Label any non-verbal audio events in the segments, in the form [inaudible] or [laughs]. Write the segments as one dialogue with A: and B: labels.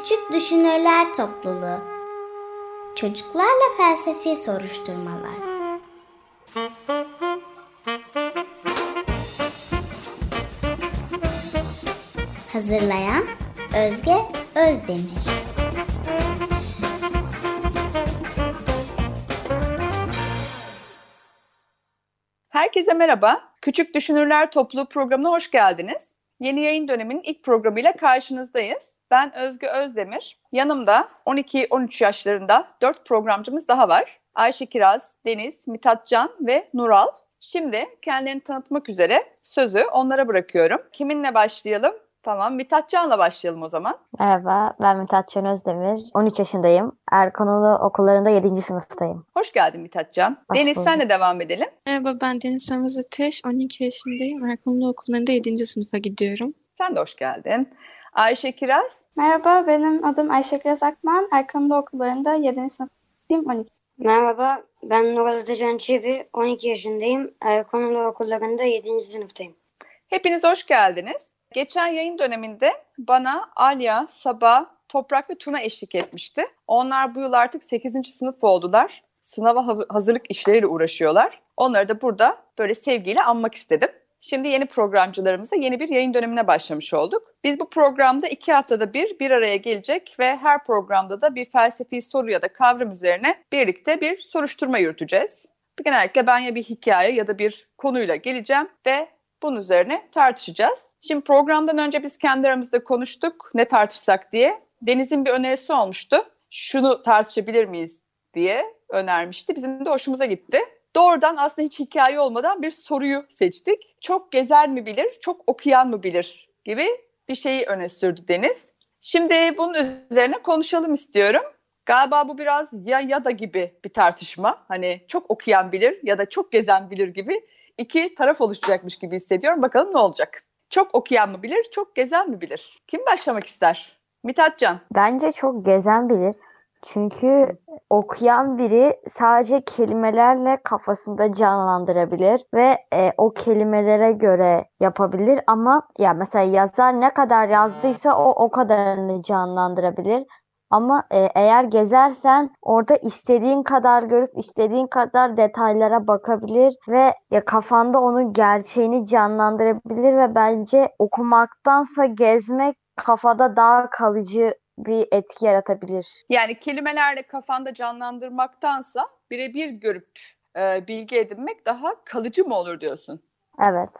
A: Küçük Düşünürler Topluluğu Çocuklarla Felsefi Soruşturmalar Hazırlayan Özge Özdemir
B: Herkese merhaba. Küçük Düşünürler Topluluğu programına hoş geldiniz. Yeni yayın döneminin ilk programıyla karşınızdayız. Ben Özge Özdemir. Yanımda 12-13 yaşlarında 4 programcımız daha var. Ayşe Kiraz, Deniz, Mithat Can ve Nural. Şimdi kendilerini tanıtmak üzere sözü onlara bırakıyorum. Kiminle başlayalım? Tamam, Mithat Can'la başlayalım o zaman.
C: Merhaba, ben Mithat Can Özdemir. 13 yaşındayım. Erkanolu okullarında 7. sınıftayım.
B: Hoş geldin Mithat Can.
C: Hoş
B: Deniz
C: bulduk.
B: senle devam edelim.
D: Merhaba ben Deniz Samız Ateş. 12 yaşındayım. Erkanlı Okulu'nda 7. sınıfa gidiyorum.
B: Sen de hoş geldin. Ayşe Kiraz.
E: Merhaba, benim adım Ayşe Kiraz Akman. Erkanlı okullarında 7. sınıftayım, 12.
F: Merhaba, ben Nural Atacan Çebi, 12 yaşındayım. Erkonulu okullarında 7. sınıftayım.
B: Hepiniz hoş geldiniz. Geçen yayın döneminde bana Alya, Saba, Toprak ve Tuna eşlik etmişti. Onlar bu yıl artık 8. sınıf oldular. Sınava ha- hazırlık işleriyle uğraşıyorlar. Onları da burada böyle sevgiyle anmak istedim. Şimdi yeni programcılarımıza yeni bir yayın dönemine başlamış olduk. Biz bu programda iki haftada bir bir araya gelecek ve her programda da bir felsefi soru ya da kavram üzerine birlikte bir soruşturma yürüteceğiz. Genellikle ben ya bir hikaye ya da bir konuyla geleceğim ve bunun üzerine tartışacağız. Şimdi programdan önce biz kendi aramızda konuştuk ne tartışsak diye. Deniz'in bir önerisi olmuştu. Şunu tartışabilir miyiz diye önermişti. Bizim de hoşumuza gitti. Doğrudan aslında hiç hikaye olmadan bir soruyu seçtik. Çok gezen mi bilir, çok okuyan mı bilir gibi bir şeyi öne sürdü Deniz. Şimdi bunun üzerine konuşalım istiyorum. Galiba bu biraz ya ya da gibi bir tartışma. Hani çok okuyan bilir ya da çok gezen bilir gibi iki taraf oluşacakmış gibi hissediyorum. Bakalım ne olacak? Çok okuyan mı bilir, çok gezen mi bilir? Kim başlamak ister? Mithat Can.
C: Bence çok gezen bilir. Çünkü okuyan biri sadece kelimelerle kafasında canlandırabilir ve e, o kelimelere göre yapabilir ama ya mesela yazar ne kadar yazdıysa o o kadarını canlandırabilir. Ama e, eğer gezersen orada istediğin kadar görüp istediğin kadar detaylara bakabilir ve ya kafanda onun gerçeğini canlandırabilir ve bence okumaktansa gezmek kafada daha kalıcı bir etki yaratabilir.
B: Yani kelimelerle kafanda canlandırmaktansa birebir görüp e, bilgi edinmek daha kalıcı mı olur diyorsun?
C: Evet.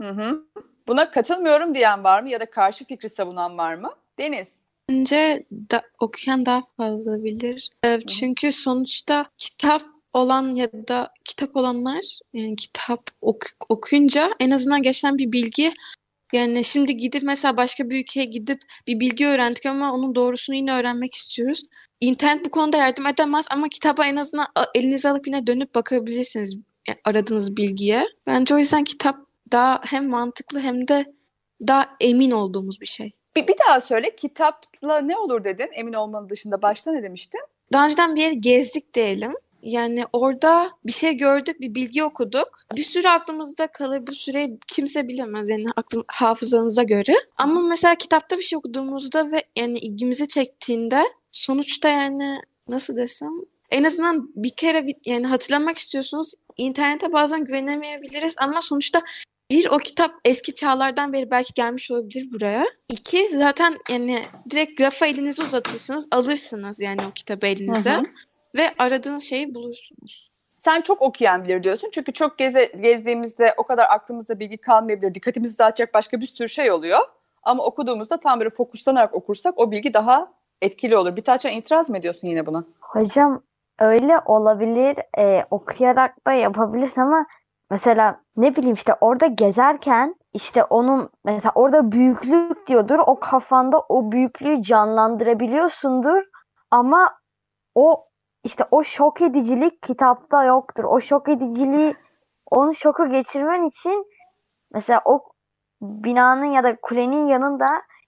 B: Hı hı. Buna katılmıyorum diyen var mı ya da karşı fikri savunan var mı? Deniz.
D: Bence da, okuyan daha fazla bilir. Ee, çünkü sonuçta kitap olan ya da kitap olanlar yani kitap ok- okuyunca en azından geçen bir bilgi yani şimdi gidip mesela başka bir ülkeye gidip bir bilgi öğrendik ama onun doğrusunu yine öğrenmek istiyoruz. İnternet bu konuda yardım edemez ama kitaba en azından elinize alıp yine dönüp bakabilirsiniz e, aradığınız bilgiye. Bence o yüzden kitap daha hem mantıklı hem de daha emin olduğumuz bir şey.
B: Bir, bir daha söyle kitapla ne olur dedin emin olmanın dışında başta ne demiştin?
D: Daha önceden bir yere gezdik diyelim. Yani orada bir şey gördük, bir bilgi okuduk. Bir süre aklımızda kalır. Bu süreyi kimse bilemez yani aklın, hafızanıza göre. Ama mesela kitapta bir şey okuduğumuzda ve yani ilgimizi çektiğinde sonuçta yani nasıl desem en azından bir kere bir, yani hatırlamak istiyorsunuz. İnternete bazen güvenemeyebiliriz ama sonuçta bir o kitap eski çağlardan beri belki gelmiş olabilir buraya. İki zaten yani direkt rafa elinizi uzatırsınız alırsınız yani o kitabı elinize
B: Hı hı.
D: Ve aradığınız şeyi bulursunuz.
B: Sen çok okuyan bilir diyorsun. Çünkü çok geze, gezdiğimizde o kadar aklımızda bilgi kalmayabilir. Dikkatimizi dağıtacak başka bir sürü şey oluyor. Ama okuduğumuzda tam böyle fokuslanarak okursak o bilgi daha etkili olur. Bir taçan itiraz mı ediyorsun yine buna?
C: Hocam öyle olabilir. e, okuyarak da yapabilirsin ama mesela ne bileyim işte orada gezerken işte onun mesela orada büyüklük diyordur. O kafanda o büyüklüğü canlandırabiliyorsundur ama o işte o şok edicilik kitapta yoktur. O şok ediciliği onu şoku geçirmen için mesela o binanın ya da kulenin yanında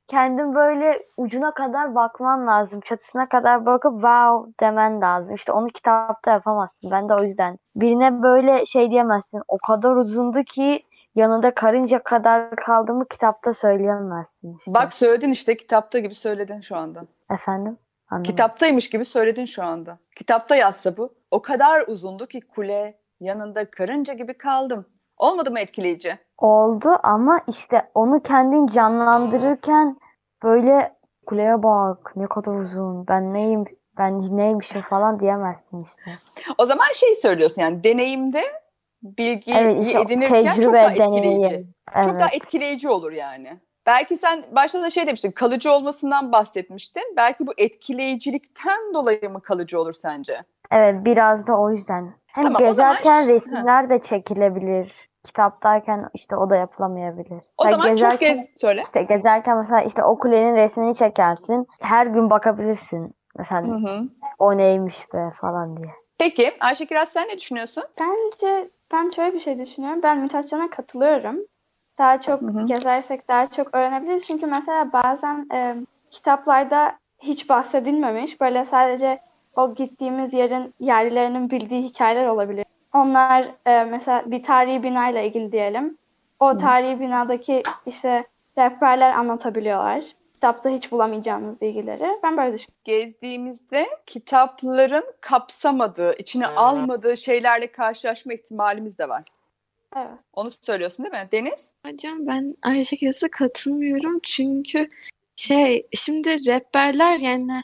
C: kendin böyle ucuna kadar bakman lazım. Çatısına kadar bakıp wow demen lazım. İşte onu kitapta yapamazsın. Ben de o yüzden. Birine böyle şey diyemezsin. O kadar uzundu ki yanında karınca kadar kaldığımı kitapta söyleyemezsin işte.
B: Bak söyledin işte kitapta gibi söyledin şu anda.
C: Efendim? Anlamadım.
B: Kitaptaymış gibi söyledin şu anda. Kitapta yazsa bu. O kadar uzundu ki kule yanında karınca gibi kaldım. Olmadı mı etkileyici?
C: Oldu ama işte onu kendin canlandırırken böyle kuleye bak ne kadar uzun ben neyim ben neymişim falan diyemezsin işte.
B: O zaman şey söylüyorsun yani deneyimde bilgiyi
C: Evet işte
B: edinirken çok daha etkileyici.
C: deneyim. Evet.
B: Çok daha etkileyici olur yani. Belki sen başta da şey demiştin, kalıcı olmasından bahsetmiştin. Belki bu etkileyicilikten dolayı mı kalıcı olur sence?
C: Evet biraz da o yüzden. Hem
B: Tamam, zaman
C: gezerken
B: ş-
C: resimler de çekilebilir. Kitaptayken işte o da yapılamayabilir.
B: O
C: Mesela
B: zaman çok
C: gezerken,
B: gez... Söyle.
C: işte gezerken mesela işte o kulenin resmini çekersin. Her gün bakabilirsin. Mesela
B: Hı hı.
C: o neymiş be falan diye.
B: Peki Ayşe Kiraz sen ne düşünüyorsun?
E: Bence ben şöyle bir şey düşünüyorum. Ben Mithatcan'a katılıyorum. Daha çok
B: Hı hı.
E: gezersek daha çok öğrenebiliriz. Çünkü mesela bazen e, kitaplarda hiç bahsedilmemiş. Böyle sadece o gittiğimiz yerin yerlilerinin bildiği hikayeler olabilir. Onlar e, mesela bir tarihi binayla ilgili diyelim. O tarihi binadaki işte rehberler anlatabiliyorlar. Kitapta hiç bulamayacağınız bilgileri. Ben böyle düşünüyorum.
B: Gezdiğimizde kitapların kapsamadığı, içine almadığı şeylerle karşılaşma ihtimalimiz de var.
E: Evet.
B: Onu söylüyorsun değil mi? Deniz?
D: Hocam ben Ayşe Kiraz'a katılmıyorum çünkü şey şimdi rehberler yani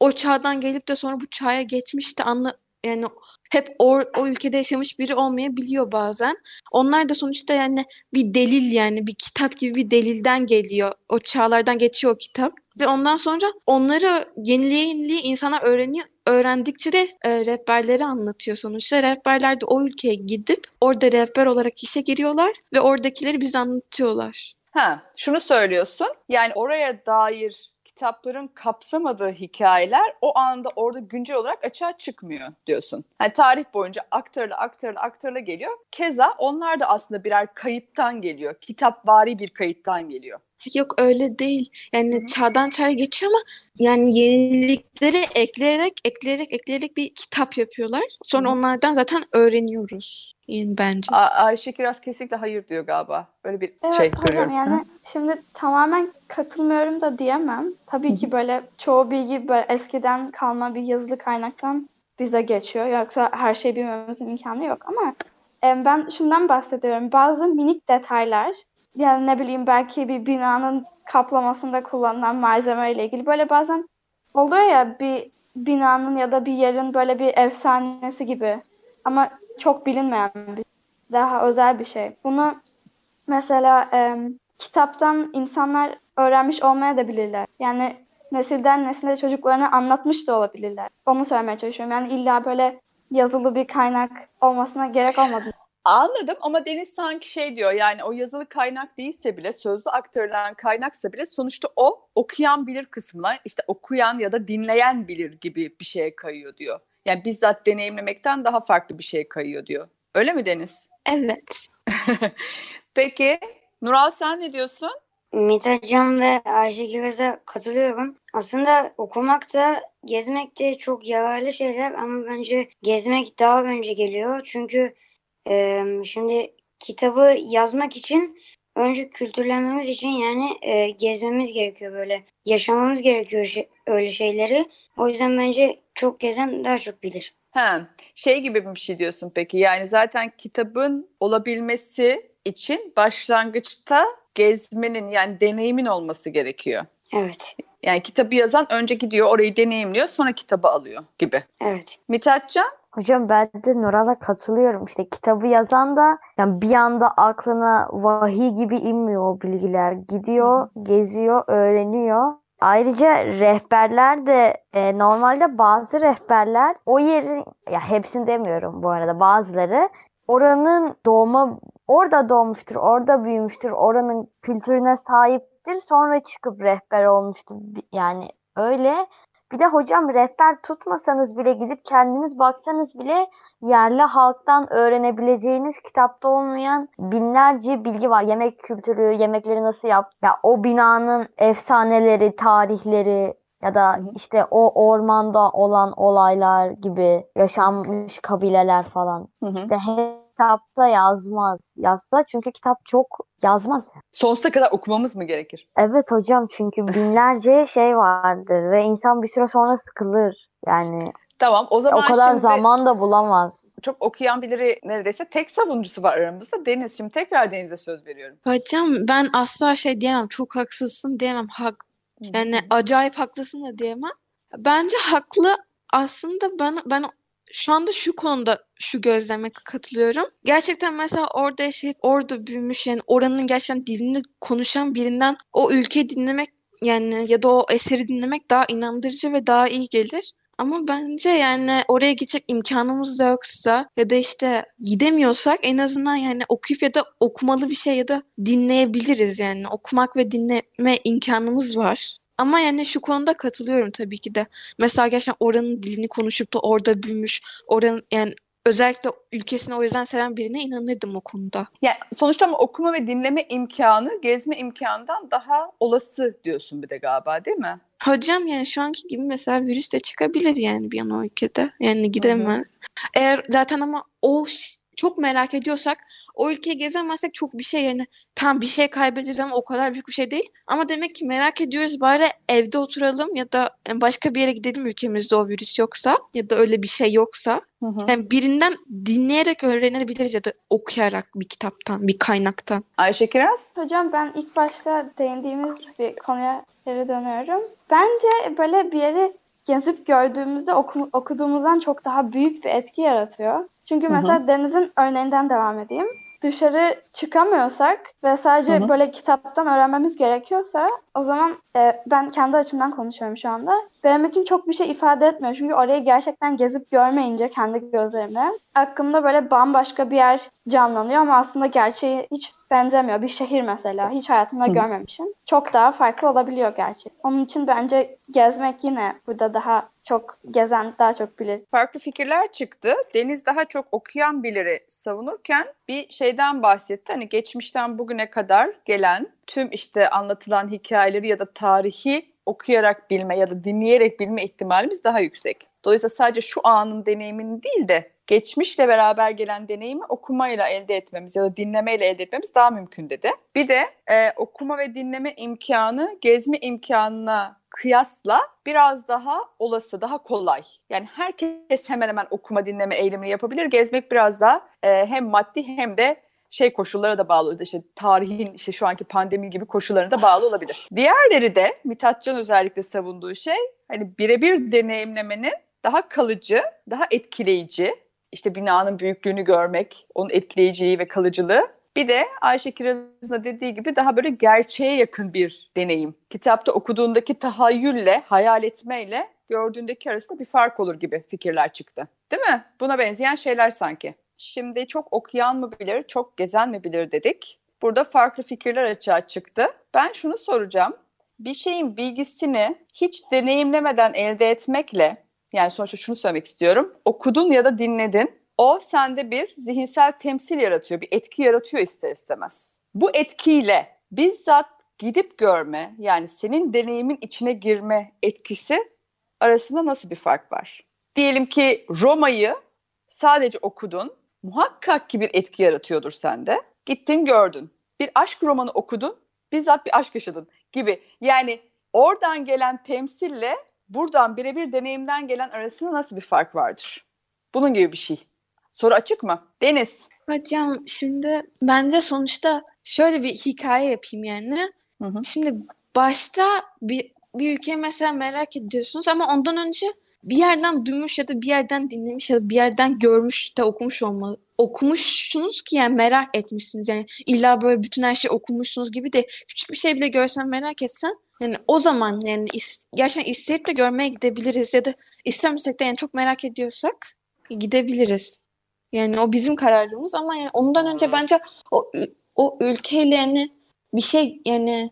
D: o çağdan gelip de sonra bu çağa geçmiş de anla yani hep o, o ülkede yaşamış biri olmayabiliyor bazen. Onlar da sonuçta yani bir delil yani bir kitap gibi bir delilden geliyor. O çağlardan geçiyor o kitap. Ve ondan sonra onları yeniliğe yeniliğe insanlar öğreniyor. Öğrendikçe de e, rehberleri anlatıyor sonuçta. Rehberler de o ülkeye gidip orada rehber olarak işe giriyorlar ve oradakileri bize anlatıyorlar.
B: Ha, şunu söylüyorsun. Yani oraya dair kitapların kapsamadığı hikayeler o anda orada güncel olarak açığa çıkmıyor diyorsun. Yani tarih boyunca aktarıla aktarıla aktarıla geliyor. Keza onlar da aslında birer kayıttan geliyor. Kitapvari bir kayıttan geliyor.
D: Yok öyle değil. Yani çağdan çağa geçiyor ama yani yenilikleri ekleyerek ekleyerek ekleyerek bir kitap yapıyorlar. Sonra
B: Hı hı.
D: onlardan zaten öğreniyoruz. Yani bence.
B: A- Ayşe Kiraz kesinlikle hayır diyor galiba. Öyle bir
E: Evet
B: şey
E: hocam
B: görüyorum.
E: yani şimdi tamamen katılmıyorum da diyemem. Tabii ki böyle çoğu bilgi böyle eskiden kalma bir yazılı kaynaktan bize geçiyor. Yoksa her şeyi bilmemizin imkanı yok ama e, ben şundan bahsediyorum. Bazı minik detaylar yani ne bileyim belki bir binanın kaplamasında kullanılan malzeme ile ilgili böyle bazen oluyor ya bir binanın ya da bir yerin böyle bir efsanesi gibi ama çok bilinmeyen bir daha özel bir şey. Bunu Mesela e, kitaptan insanlar öğrenmiş olmaya da bilirler. Yani nesilden nesile çocuklarına anlatmış da olabilirler. Onu söylemeye çalışıyorum. Yani illa böyle yazılı bir kaynak olmasına gerek olmadı.
B: Anladım ama Deniz sanki şey diyor yani o yazılı kaynak değilse bile sözlü aktarılan kaynaksa bile sonuçta o okuyan bilir kısmına işte okuyan ya da dinleyen bilir gibi bir şeye kayıyor diyor. Yani bizzat deneyimlemekten daha farklı bir şeye kayıyor diyor. Öyle mi Deniz?
D: Evet. [laughs]
B: Peki Nural sen ne diyorsun?
F: Mithatcan ve Ayşe Kiraz'a katılıyorum. Aslında okumak da gezmek de çok yararlı şeyler ama bence gezmek daha önce geliyor. Çünkü e, şimdi kitabı yazmak için önce kültürlenmemiz için yani e, gezmemiz gerekiyor böyle. Yaşamamız gerekiyor şey- öyle şeyleri. O yüzden bence çok gezen daha çok bilir.
B: Ha, şey gibi bir şey diyorsun peki. Yani zaten kitabın olabilmesi için başlangıçta gezmenin yani deneyimin olması gerekiyor.
F: Evet,
B: Yani kitabı yazan önce gidiyor orayı deneyimliyor sonra kitabı alıyor gibi.
F: evet.
B: Mithatcan?
C: Hocam ben de Nural'a katılıyorum. İşte kitabı yazan da yani bir anda aklına vahiy gibi inmiyor o bilgiler. Gidiyor, geziyor, öğreniyor. Ayrıca rehberler de e, normalde bazı rehberler o yerin ya hepsini demiyorum bu arada bazıları oranın doğma orada doğmuştur, orada büyümüştür, oranın kültürüne sahiptir. Sonra çıkıp rehber olmuştur. Yani öyle. Bir de hocam rehber tutmasanız bile gidip kendiniz baksanız bile yerli halktan öğrenebileceğiniz kitapta olmayan binlerce bilgi var. Yemek kültürü, yemekleri nasıl yap, ya o binanın efsaneleri, tarihleri ya da işte o ormanda olan olaylar gibi yaşanmış kabileler falan.
B: Hı hı.
C: İşte kitapta yazmaz. Yazsa çünkü kitap çok yazmaz.
B: Sonsuza kadar okumamız mı gerekir?
C: Evet hocam çünkü binlerce şey vardır ve insan bir süre sonra sıkılır. Yani
B: Tamam o zaman
C: o kadar
B: şimdi
C: zaman da bulamaz.
B: çok okuyan birileri neredeyse tek savunucusu var aramızda. Deniz şimdi tekrar Deniz'e söz veriyorum.
D: Hocam ben asla şey diyemem. Çok haksızsın diyemem. Hak, yani acayip haklısın da diyemem. Bence haklı aslında ben ben şu anda şu konuda şu gözleme katılıyorum. Gerçekten mesela orada yaşayıp orada büyümüş yani oranın gerçekten dilini konuşan birinden o ülkeyi dinlemek yani ya da o eseri dinlemek daha inandırıcı ve daha iyi gelir. Ama bence yani oraya gidecek imkanımız da yoksa ya da işte gidemiyorsak en azından yani okuyup ya da okumalı bir şey ya da dinleyebiliriz yani okumak ve dinleme imkanımız var. Ama yani şu konuda katılıyorum tabii ki de. Mesela gerçekten oranın dilini konuşup da orada büyümüş, oranın yani özellikle ülkesini o yüzden seven birine inanırdım o konuda.
B: Yani sonuçta ama okuma ve dinleme imkanı gezme imkanından daha olası diyorsun bir de galiba değil mi?
D: Hocam yani şu anki gibi mesela virüs de çıkabilir yani bir an o ülkede. Yani gidemez. Eğer zaten ama o çok merak ediyorsak o ülkeyi gezemezsek çok bir şey yani tam bir şey kaybederiz ama o kadar büyük bir şey değil. Ama demek ki merak ediyoruz bari evde oturalım ya da başka bir yere gidelim ülkemizde o virüs yoksa ya da öyle bir şey yoksa. Yani birinden dinleyerek öğrenebiliriz ya da okuyarak bir kitaptan, bir kaynaktan.
B: Ayşe Kiraz?
E: Hocam ben ilk başta değindiğimiz bir konuya geri dönüyorum. Bence böyle bir yeri gezip gördüğümüzde oku- okuduğumuzdan çok daha büyük bir etki yaratıyor. Çünkü mesela Deniz'in örneğinden devam edeyim. Dışarı çıkamıyorsak ve sadece
B: Hı hı.
E: böyle kitaptan öğrenmemiz gerekiyorsa o zaman e, ben kendi açımdan konuşuyorum şu anda. Benim için çok bir şey ifade etmiyor. Çünkü orayı gerçekten gezip görmeyince kendi gözlerimle aklımda böyle bambaşka bir yer canlanıyor ama aslında gerçeği hiç benzemiyor. Bir şehir mesela hiç hayatımda
B: Hı.
E: görmemişim. Çok daha farklı olabiliyor gerçek. Onun için bence gezmek yine burada daha çok gezen daha çok bilir.
B: Farklı fikirler çıktı. Deniz daha çok okuyan birileri savunurken bir şeyden bahsetti. Hani geçmişten bugüne kadar gelen tüm işte anlatılan hikayeleri ya da tarihi okuyarak bilme ya da dinleyerek bilme ihtimalimiz daha yüksek. Dolayısıyla sadece şu anın deneyimini değil de geçmişle beraber gelen deneyimi okumayla elde etmemiz ya da dinlemeyle elde etmemiz daha mümkün dedi. Bir de e, okuma ve dinleme imkanı gezme imkanına kıyasla biraz daha olası, daha kolay. Yani herkes hemen hemen okuma dinleme eylemini yapabilir. Gezmek biraz daha e, hem maddi hem de şey koşullara da bağlı. İşte tarihin işte şu anki pandemi gibi koşullarına da bağlı olabilir. Diğerleri de Mithatcan özellikle savunduğu şey hani birebir deneyimlemenin daha kalıcı, daha etkileyici, işte binanın büyüklüğünü görmek, onun etkileyiciliği ve kalıcılığı. Bir de Ayşe Kiraz'ın dediği gibi daha böyle gerçeğe yakın bir deneyim. Kitapta okuduğundaki tahayyülle, hayal etmeyle gördüğündeki arasında bir fark olur gibi fikirler çıktı. Değil mi? Buna benzeyen şeyler sanki. Şimdi çok okuyan mı bilir, çok gezen mi bilir dedik. Burada farklı fikirler açığa çıktı. Ben şunu soracağım. Bir şeyin bilgisini hiç deneyimlemeden elde etmekle, yani sonuçta şunu söylemek istiyorum. Okudun ya da dinledin. O sende bir zihinsel temsil yaratıyor, bir etki yaratıyor ister istemez. Bu etkiyle bizzat gidip görme, yani senin deneyimin içine girme etkisi arasında nasıl bir fark var? Diyelim ki Roma'yı sadece okudun, muhakkak ki bir etki yaratıyordur sende. Gittin gördün. Bir aşk romanı okudun, bizzat bir aşk yaşadın gibi. Yani oradan gelen temsille buradan birebir deneyimden gelen arasında nasıl bir fark vardır? Bunun gibi bir şey. Soru açık mı? Deniz.
D: Hocam şimdi bence sonuçta şöyle bir hikaye yapayım yani.
B: Hı hı.
D: Şimdi başta bir, bir ülkeyi mesela merak ediyorsunuz ama ondan önce bir yerden duymuş ya da bir yerden dinlemiş ya da bir yerden görmüş de okumuş olmalı. Okumuşsunuz ki yani merak etmişsiniz. Yani illa böyle bütün her şeyi okumuşsunuz gibi de küçük bir şey bile görsen merak etsen yani o zaman yani is- gerçekten isteyip de görmeye gidebiliriz ya da istemesek de yani çok merak ediyorsak gidebiliriz. Yani o bizim kararımız ama yani ondan önce bence o o ülkeyle yani bir şey yani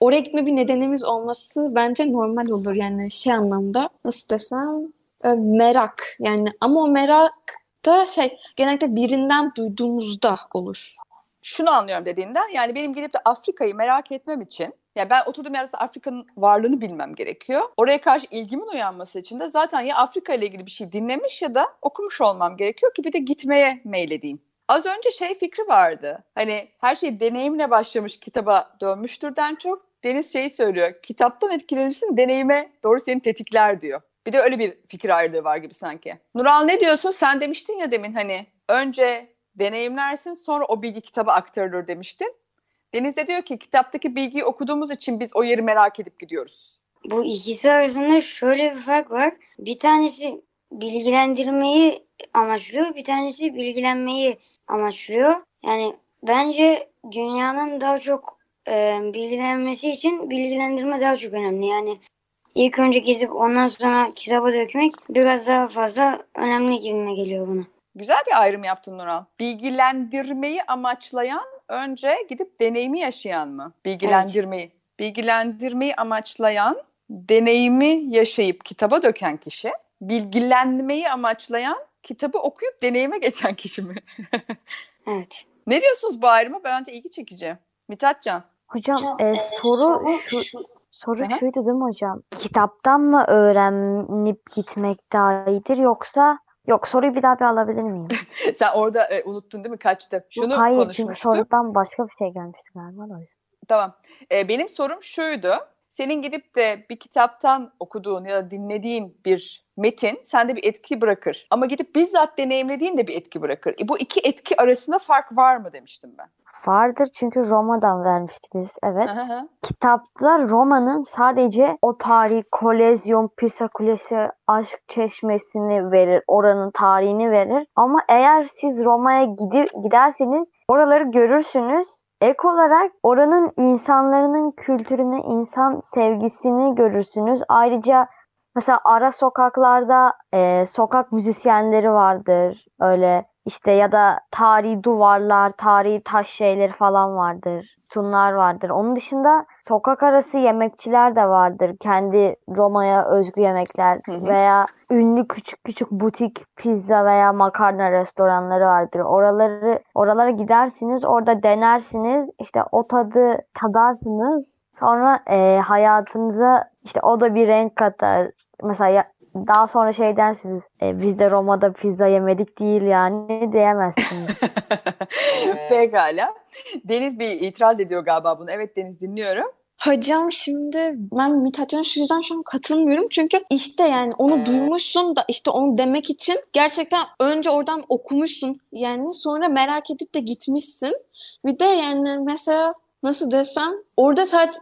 D: oraya gitme bir nedenimiz olması bence normal olur yani şey anlamda nasıl desem e, merak yani ama o merak da şey genellikle birinden duyduğumuzda olur.
B: Şunu anlıyorum dediğinden yani benim gidip de Afrika'yı merak etmem için yani ben oturduğum yerde Afrika'nın varlığını bilmem gerekiyor. Oraya karşı ilgimin uyanması için de zaten ya Afrika ile ilgili bir şey dinlemiş ya da okumuş olmam gerekiyor ki bir de gitmeye meyledeyim. Az önce şey fikri vardı. Hani her şey deneyimle başlamış kitaba dönmüştürden çok. Deniz şeyi söylüyor. Kitaptan etkilenirsin deneyime doğru seni tetikler diyor. Bir de öyle bir fikir ayrılığı var gibi sanki. Nural ne diyorsun? Sen demiştin ya demin hani önce deneyimlersin sonra o bilgi kitaba aktarılır demiştin. Deniz de diyor ki kitaptaki bilgiyi okuduğumuz için biz o yeri merak edip gidiyoruz.
F: Bu ikisi arasında şöyle bir fark var. Bir tanesi bilgilendirmeyi amaçlıyor, bir tanesi bilgilenmeyi amaçlıyor. Yani bence dünyanın daha çok e, bilgilenmesi için bilgilendirme daha çok önemli. Yani ilk önce gezip ondan sonra kitaba dökmek biraz daha fazla önemli gibime geliyor bana.
B: Güzel bir ayrım yaptın Nural. Bilgilendirmeyi amaçlayan önce gidip deneyimi yaşayan mı? Bilgilendirmeyi. Bilgilendirmeyi amaçlayan, deneyimi yaşayıp kitaba döken kişi. Bilgilenmeyi amaçlayan, kitabı okuyup deneyime geçen kişi mi? [laughs]
F: Evet.
B: ne diyorsunuz bu ayrıma? Bence ilgi çekici. Mithatcan.
C: Hocam e, soru şu, soru
B: Aha.
C: şuydu değil mi hocam? Kitaptan mı öğrenip gitmek daha iyidir yoksa yok soruyu bir daha bir alabilir miyim? [laughs]
B: Sen orada e, unuttun değil mi? Kaçtı. Şunu
C: Hayır çünkü sorudan başka bir şey gelmişti galiba o yüzden.
B: Tamam. Ee, benim sorum şuydu. Senin gidip de bir kitaptan okuduğun ya da dinlediğin bir metin sende bir etki bırakır. Ama gidip bizzat deneyimlediğin de bir etki bırakır. E, bu iki etki arasında fark var mı demiştim ben.
C: Vardır çünkü Roma'dan vermiştiniz evet.
B: Hı.
C: Kitapta Roma'nın sadece o tarihi Kolezyum, Pisa Kulesi, Aşk Çeşmesi'ni verir. Oranın tarihini verir. Ama eğer siz Roma'ya gidi- giderseniz oraları görürsünüz. Ek olarak oranın insanların kültürünü, insan sevgisini görürsünüz. Ayrıca mesela ara sokaklarda e, sokak müzisyenleri vardır. Öyle işte ya da tarihi duvarlar, tarihi taş şeyleri falan vardır. Tunlar vardır. Onun dışında sokak arası yemekçiler de vardır. Kendi Roma'ya özgü yemekler
B: Hı hı.
C: veya ünlü küçük küçük butik pizza veya makarna restoranları vardır. Oraları oralara gidersiniz, orada denersiniz. işte o tadı tadarsınız. Sonra e, hayatınıza işte o da bir renk katar. Mesela daha sonra şey dersiniz, e, biz de Roma'da pizza yemedik değil yani diyemezsiniz. [laughs]
B: Pekala. Deniz bir itiraz ediyor galiba bunu. Evet Deniz dinliyorum.
D: Hocam şimdi ben Mithatcan'a şu yüzden şu an katılmıyorum. Çünkü işte yani onu duymuşsun da işte onu demek için gerçekten önce oradan okumuşsun. Yani sonra merak edip de gitmişsin. Bir de yani mesela nasıl desem orada sadece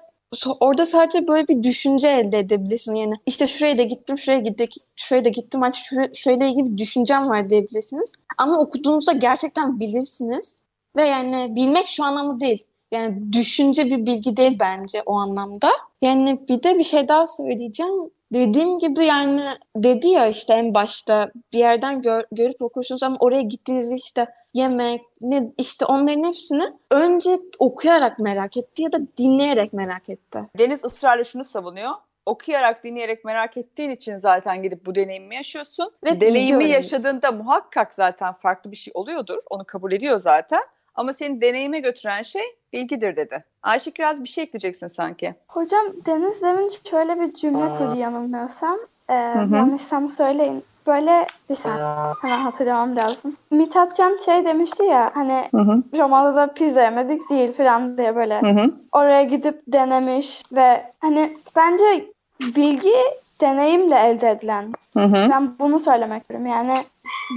D: orada sadece böyle bir düşünce elde edebilirsin. Yani işte şuraya da gittim, şuraya gittik, şuraya da gittim. Artık şuraya, şurayla ilgili bir düşüncem var diyebilirsiniz. Ama okuduğunuzda gerçekten bilirsiniz. Ve yani bilmek şu anlamda değil. Yani düşünce bir bilgi değil bence o anlamda. Yani bir de bir şey daha söyleyeceğim. Dediğim gibi yani dedi ya işte en başta bir yerden gör- görüp okursunuz ama oraya gittiğinizde işte yemek, ne işte onların hepsini önce okuyarak merak etti ya da dinleyerek merak etti.
B: Deniz ısrarla şunu savunuyor. Okuyarak, dinleyerek merak ettiğin için zaten gidip bu deneyimi yaşıyorsun.
D: Ve
B: deneyimi yaşadığında muhakkak zaten farklı bir şey oluyordur. Onu kabul ediyor zaten. Ama seni deneyime götüren şey bilgidir dedi. Ayşe biraz bir şey ekleyeceksin sanki.
E: Hocam Deniz demin şöyle bir cümle kurdu yanılmıyorsam. Ee, yanlışsam söyleyin. Böyle bir saniye hemen hatırlamam lazım. Mithatcan şey demişti ya hani
B: Hı hı.
E: Pizza yemedik değil falan diye böyle
B: Hı hı.
E: oraya gidip denemiş ve hani bence bilgi deneyimle elde edilen.
B: Hı hı.
E: Ben bunu söylemek istiyorum. Yani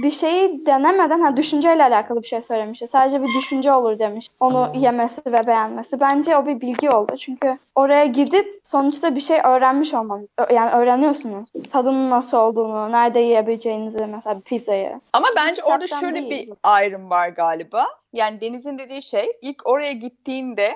E: bir şeyi denemeden ha düşünceyle alakalı bir şey söylemiş. Sadece bir düşünce olur demiş. Onu yemesi ve beğenmesi. Bence o bir bilgi oldu. Çünkü oraya gidip sonuçta bir şey öğrenmiş olmanız. Yani öğreniyorsunuz. Tadının nasıl olduğunu, nerede yiyebileceğinizi mesela pizzayı.
B: Ama bence orada şöyle
E: değil.
B: bir ayrım var galiba. Yani Deniz'in dediği şey ilk oraya gittiğinde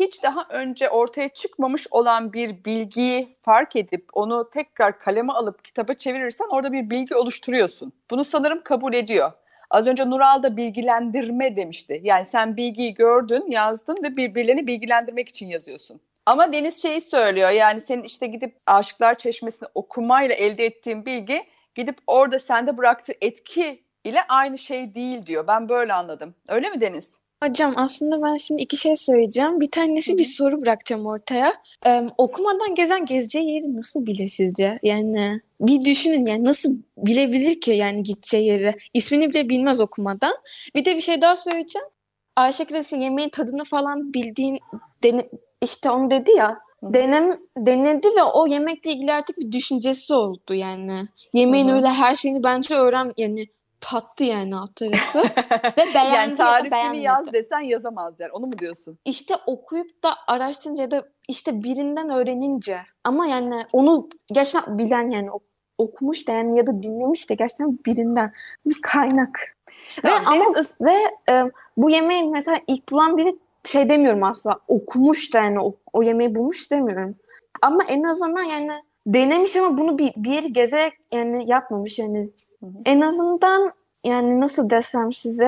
B: hiç daha önce ortaya çıkmamış olan bir bilgiyi fark edip onu tekrar kaleme alıp kitaba çevirirsen orada bir bilgi oluşturuyorsun. Bunu sanırım kabul ediyor. Az önce Nural da bilgilendirme demişti. Yani sen bilgiyi gördün, yazdın ve birbirlerini bilgilendirmek için yazıyorsun. Ama Deniz şeyi söylüyor yani senin işte gidip Aşıklar Çeşmesi'ni okumayla elde ettiğin bilgi gidip orada sende bıraktığı etki ile aynı şey değil diyor. Ben böyle anladım. Öyle mi Deniz?
D: Hocam aslında ben şimdi iki şey söyleyeceğim. Bir tanesi bir soru bırakacağım ortaya. Ee, okumadan gezen gezeceği yeri nasıl bilir sizce? Yani bir düşünün yani nasıl bilebilir ki yani gideceği yeri? İsmini bile bilmez okumadan. Bir de bir şey daha söyleyeceğim. Ayşe Kraliçe yemeğin tadını falan bildiğin dene, işte onu dedi ya denem denedi ve o yemekle ilgili artık bir düşüncesi oldu yani. Yemeğin
B: Hı hı.
D: öyle her şeyini bence öğren yani tattı yani alt tarafı [laughs] ve beğendi
B: yani tarifini yaz desen yazamazlar. Onu mu diyorsun?
D: İşte okuyup da araştırınca ya da işte birinden öğrenince ama yani onu gerçekten bilen yani ok- okumuş da yani ya da dinlemiş de gerçekten birinden bir kaynak. Ve
B: Tamam,
D: ama
B: Deniz
D: ve e, bu yemeği mesela ilk bulan biri şey demiyorum asla okumuş da yani o, o yemeği bulmuş demiyorum. Ama en azından yani denemiş ama bunu bir, bir yeri gezerek yani yapmamış yani.
B: Hı hı.
D: En azından yani nasıl desem size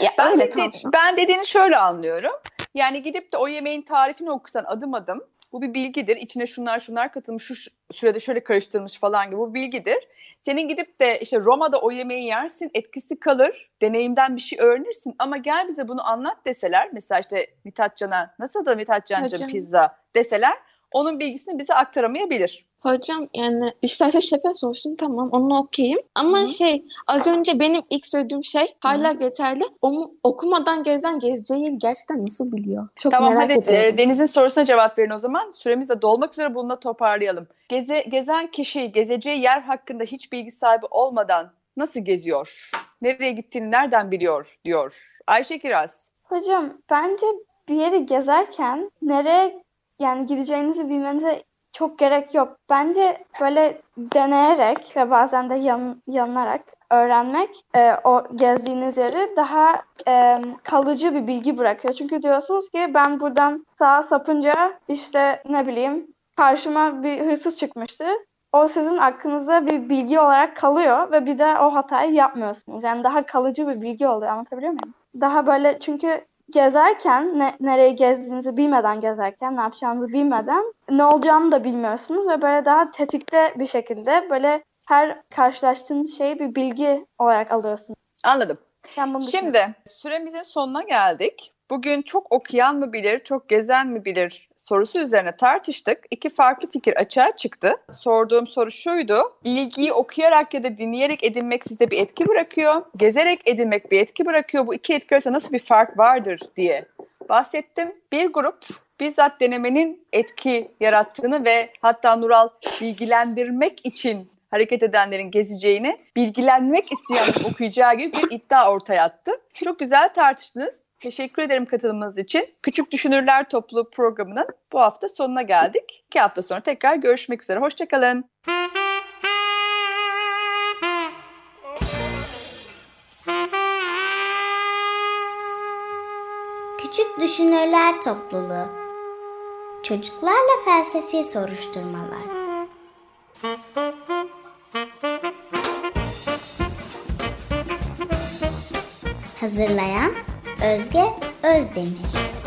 D: ya
B: Ben,
D: öyle
B: de, ben dediğini şöyle anlıyorum. Yani gidip de o yemeğin tarifini okusan adım adım bu bir bilgidir. İçine şunlar şunlar katılmış, şu sürede şöyle karıştırılmış falan gibi bu bilgidir. Senin gidip de işte Roma'da o yemeği yersin, etkisi kalır, deneyimden bir şey öğrenirsin ama gel bize bunu anlat deseler, mesela işte Mithat Can'a nasıl da Mithat Can'cığım pizza deseler, onun bilgisini bize aktaramayabilir.
D: Hocam yani isterse şefe sorsun tamam onu okuyayım. Ama
B: Hı hı.
D: şey az önce benim ilk söylediğim şey hala geçerli. Onu okumadan gezen gezeceği gerçekten nasıl biliyor? Çok
B: Tamam
D: merak
B: hadi
D: ediyorum.
B: e, Deniz'in sorusuna cevap verin o zaman. Süremiz de dolmak üzere bunu da toparlayalım. Geze, gezen kişi gezeceği yer hakkında hiç bilgi sahibi olmadan nasıl geziyor? Nereye gittiğini nereden biliyor diyor. Ayşe Kiraz.
E: Hocam bence bir yeri gezerken nereye yani gideceğinizi bilmenize çok gerek yok. Bence böyle deneyerek ve bazen de yan, yanılarak öğrenmek e, o gezdiğiniz yeri daha e, kalıcı bir bilgi bırakıyor. Çünkü diyorsunuz ki ben buradan sağa sapınca işte ne bileyim karşıma bir hırsız çıkmıştı. O sizin aklınızda bir bilgi olarak kalıyor ve bir de o hatayı yapmıyorsunuz. Yani daha kalıcı bir bilgi oluyor. Anlatabiliyor muyum? Daha böyle çünkü gezerken ne, nereye gezdiğinizi bilmeden gezerken ne yapacağınızı bilmeden ne olacağını da bilmiyorsunuz ve böyle daha tetikte bir şekilde böyle her karşılaştığınız şeyi bir bilgi olarak alıyorsunuz.
B: Anladım. Şimdi süremizin sonuna geldik. Bugün çok okuyan mı bilir, çok gezen mi bilir sorusu üzerine tartıştık. İki farklı fikir açığa çıktı. Sorduğum soru şuydu. Bilgiyi okuyarak ya da dinleyerek edinmek sizde bir etki bırakıyor. Gezerek edinmek bir etki bırakıyor. Bu iki etki arasında nasıl bir fark vardır diye bahsettim. Bir grup bizzat denemenin etki yarattığını ve hatta Nural bilgilendirmek için hareket edenlerin gezeceğini, bilgilenmek isteyen okuyacağı gibi bir iddia ortaya attı. Çok güzel tartıştınız. Teşekkür ederim katılımınız için. Küçük Düşünürler Topluluğu programının bu hafta sonuna geldik. İki hafta sonra tekrar görüşmek üzere. Hoşçakalın.
A: Küçük Düşünürler Topluluğu Çocuklarla Felsefi Soruşturmalar Hazırlayan Özge Özdemir